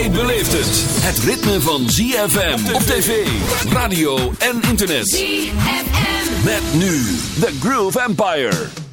Jij beleeft het. Het ritme van ZFM op tv, radio en internet. ZFM. Met nu The Groove Empire.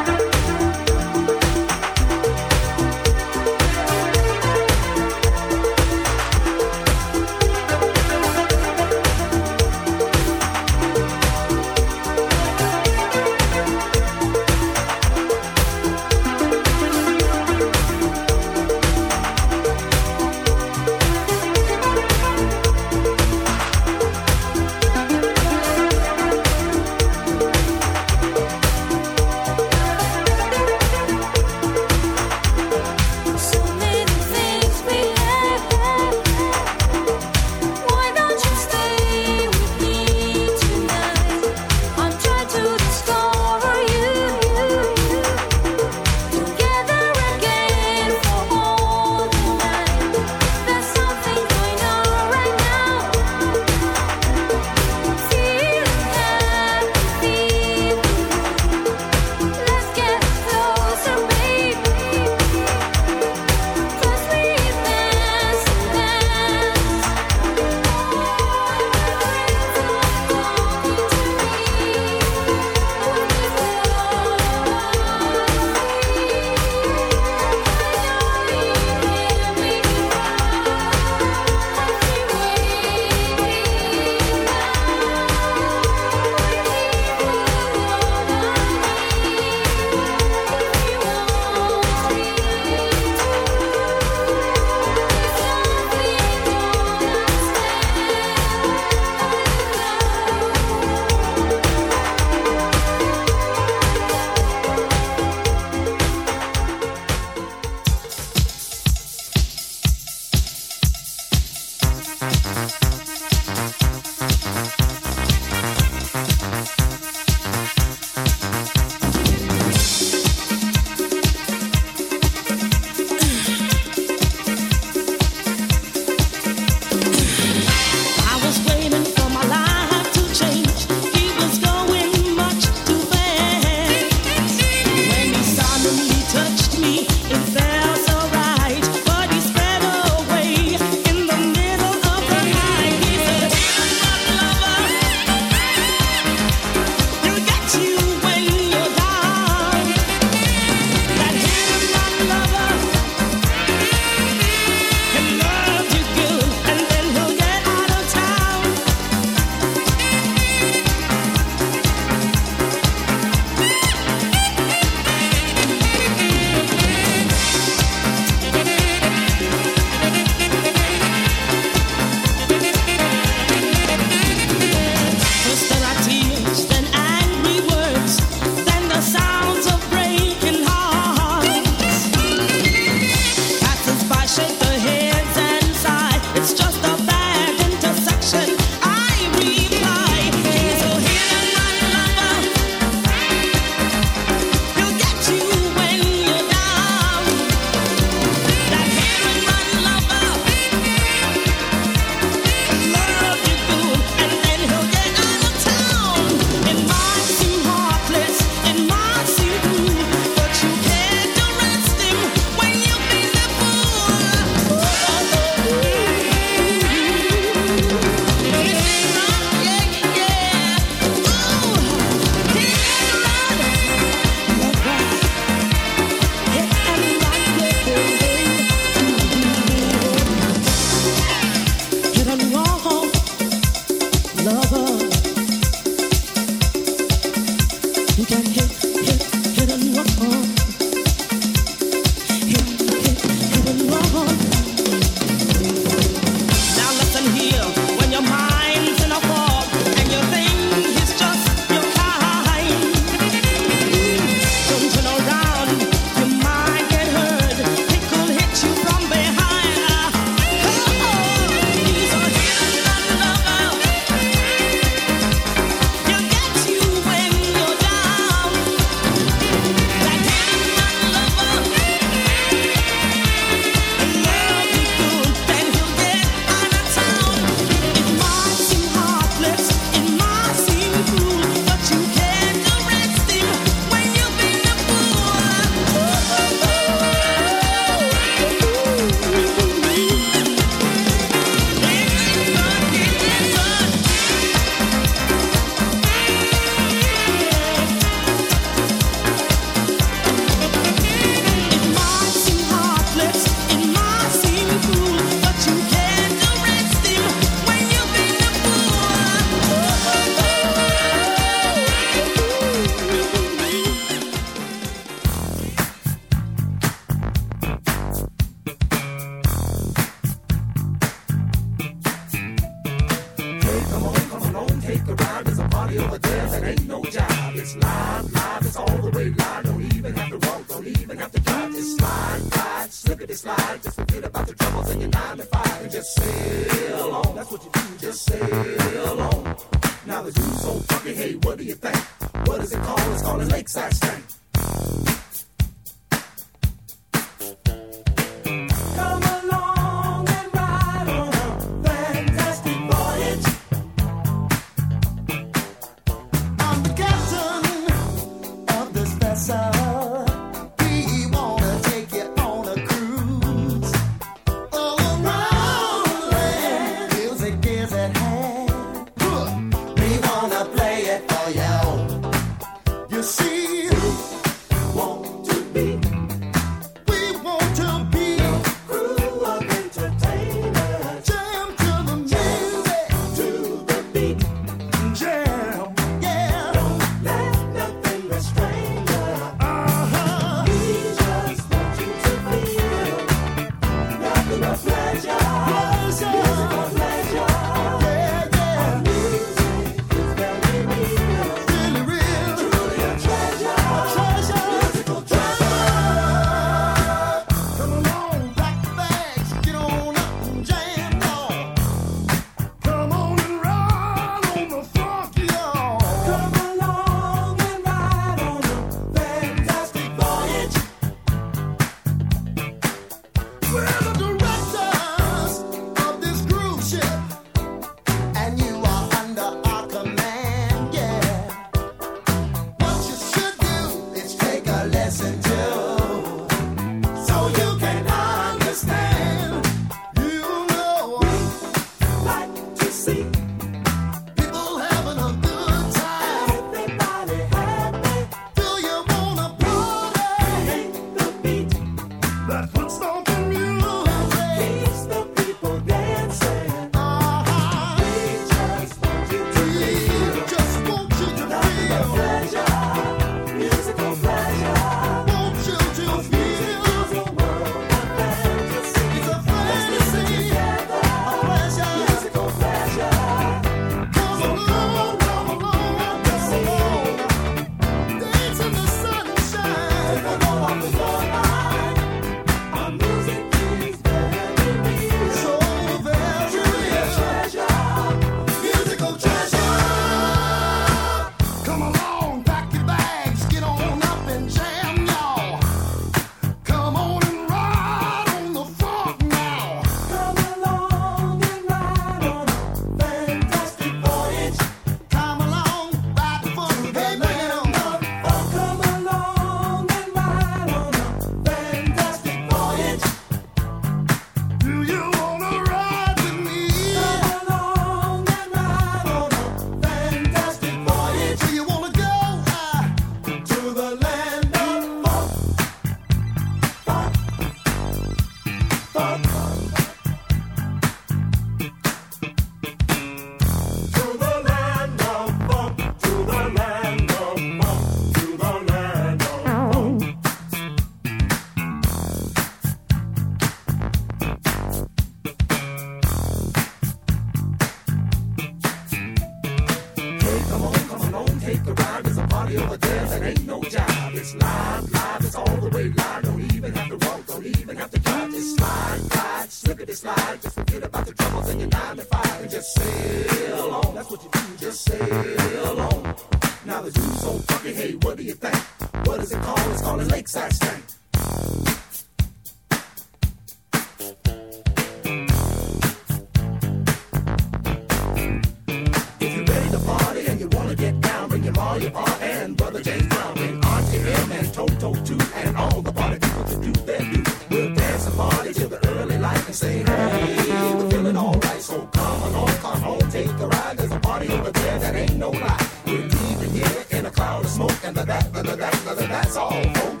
That's dance, the all.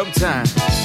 sometimes.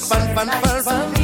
fun, fun, fun, fun, fun.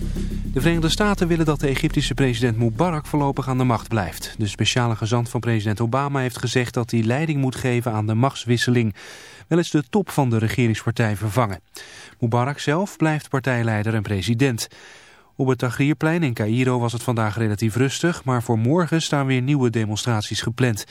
De Verenigde Staten willen dat de Egyptische president Mubarak voorlopig aan de macht blijft. De speciale gezant van president Obama heeft gezegd dat hij leiding moet geven aan de machtswisseling. Wel is de top van de regeringspartij vervangen. Mubarak zelf blijft partijleider en president. Op het Tahrirplein in Cairo was het vandaag relatief rustig, maar voor morgen staan weer nieuwe demonstraties gepland.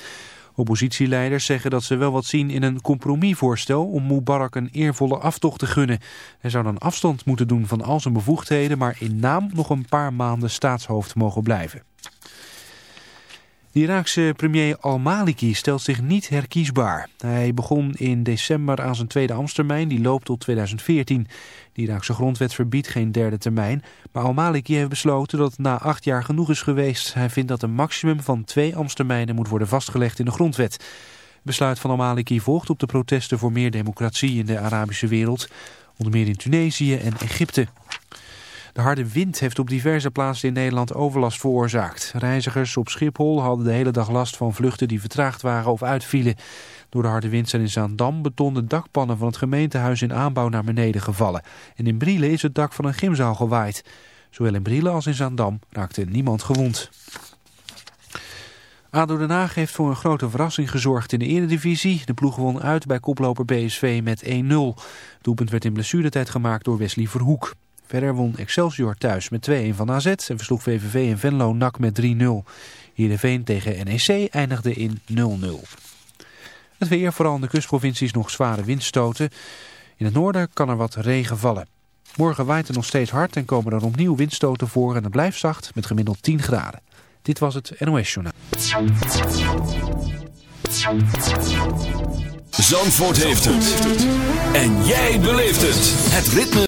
Oppositieleiders zeggen dat ze wel wat zien in een compromisvoorstel om Mubarak een eervolle aftocht te gunnen. Hij zou dan afstand moeten doen van al zijn bevoegdheden, maar in naam nog een paar maanden staatshoofd mogen blijven. De Iraakse premier al-Maliki stelt zich niet herkiesbaar. Hij begon in december aan zijn tweede ambtstermijn, die loopt tot 2014. De Iraakse grondwet verbiedt geen derde termijn, maar al-Maliki heeft besloten dat het na acht jaar genoeg is geweest. Hij vindt dat een maximum van twee ambtstermijnen moet worden vastgelegd in de grondwet. Het besluit van al-Maliki volgt op de protesten voor meer democratie in de Arabische wereld, onder meer in Tunesië en Egypte. De harde wind heeft op diverse plaatsen in Nederland overlast veroorzaakt. Reizigers op Schiphol hadden de hele dag last van vluchten die vertraagd waren of uitvielen. Door de harde wind zijn in Zaandam betonnen dakpannen van het gemeentehuis in aanbouw naar beneden gevallen. En in Brielen is het dak van een gymzaal gewaaid. Zowel in Brielen als in Zaandam raakte niemand gewond. ADO Den Haag heeft voor een grote verrassing gezorgd in de eredivisie. De ploeg won uit bij koploper PSV met 1-0. Het doelpunt werd in blessuretijd gemaakt door Wesley Verhoek. Verder won Excelsior thuis met 2-1 van AZ en versloeg VVV in Venlo NAC met 3-0. Heerenveen tegen NEC eindigde in 0-0. Het weer, vooral in de kustprovincies, nog zware windstoten. In het noorden kan er wat regen vallen. Morgen waait het nog steeds hard en komen er opnieuw windstoten voor en het blijft zacht met gemiddeld 10 graden. Dit was het NOS Journaal. Zandvoort heeft het. En jij beleeft het. Het ritme.